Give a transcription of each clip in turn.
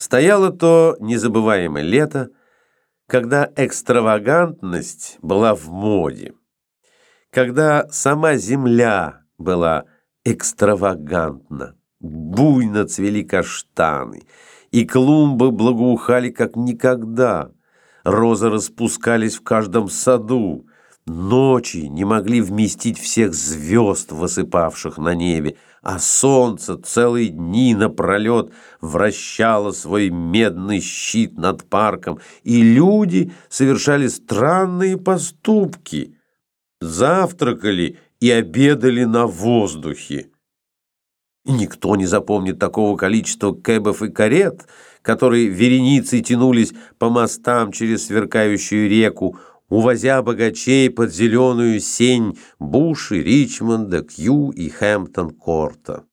Стояло то незабываемое лето, когда экстравагантность была в моде, когда сама земля была экстравагантна, буйно цвели каштаны, и клумбы благоухали как никогда, розы распускались в каждом саду, Ночи не могли вместить всех звезд, высыпавших на небе, а солнце целые дни напролет вращало свой медный щит над парком, и люди совершали странные поступки, завтракали и обедали на воздухе. И никто не запомнит такого количества кэбов и карет, которые вереницей тянулись по мостам через сверкающую реку, увозя богачей под зеленую сень Буши, Ричмонда, Кью и Хэмптон-Корта.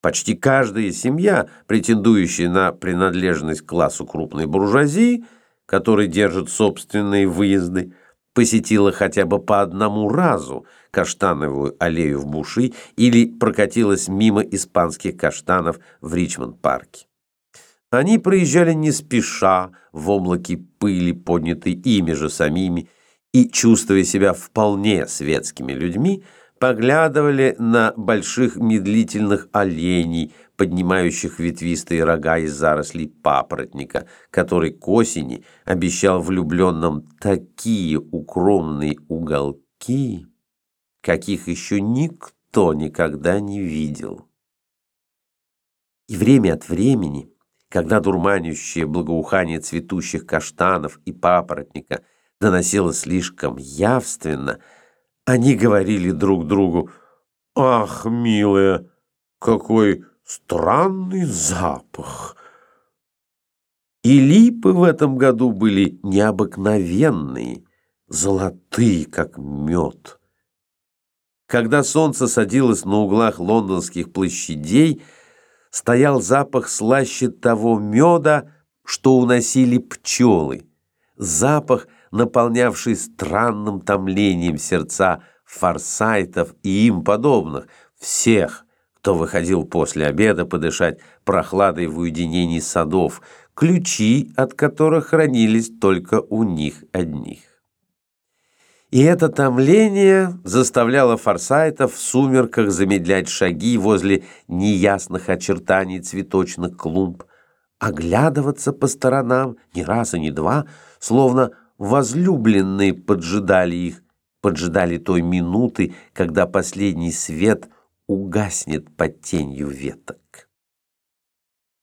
Почти каждая семья, претендующая на принадлежность к классу крупной буржуазии, который держит собственные выезды, посетила хотя бы по одному разу каштановую аллею в Буши или прокатилась мимо испанских каштанов в Ричмонд-парке. Они проезжали не спеша, в облаке пыли, поднятой ими же самими, и, чувствуя себя вполне светскими людьми, поглядывали на больших медлительных оленей, поднимающих ветвистые рога из зарослей папоротника, который к осени обещал влюбленным такие укромные уголки, каких еще никто никогда не видел. И время от времени когда дурманящее благоухание цветущих каштанов и папоротника доносилось слишком явственно, они говорили друг другу «Ах, милая, какой странный запах!» И липы в этом году были необыкновенные, золотые, как мед. Когда солнце садилось на углах лондонских площадей, стоял запах слаще того меда, что уносили пчелы, запах, наполнявший странным томлением сердца форсайтов и им подобных, всех, кто выходил после обеда подышать прохладой в уединении садов, ключи от которых хранились только у них одних. И это томление заставляло форсайтов в сумерках замедлять шаги возле неясных очертаний цветочных клумб, оглядываться по сторонам ни раз и ни два, словно возлюбленные поджидали их, поджидали той минуты, когда последний свет угаснет под тенью веток.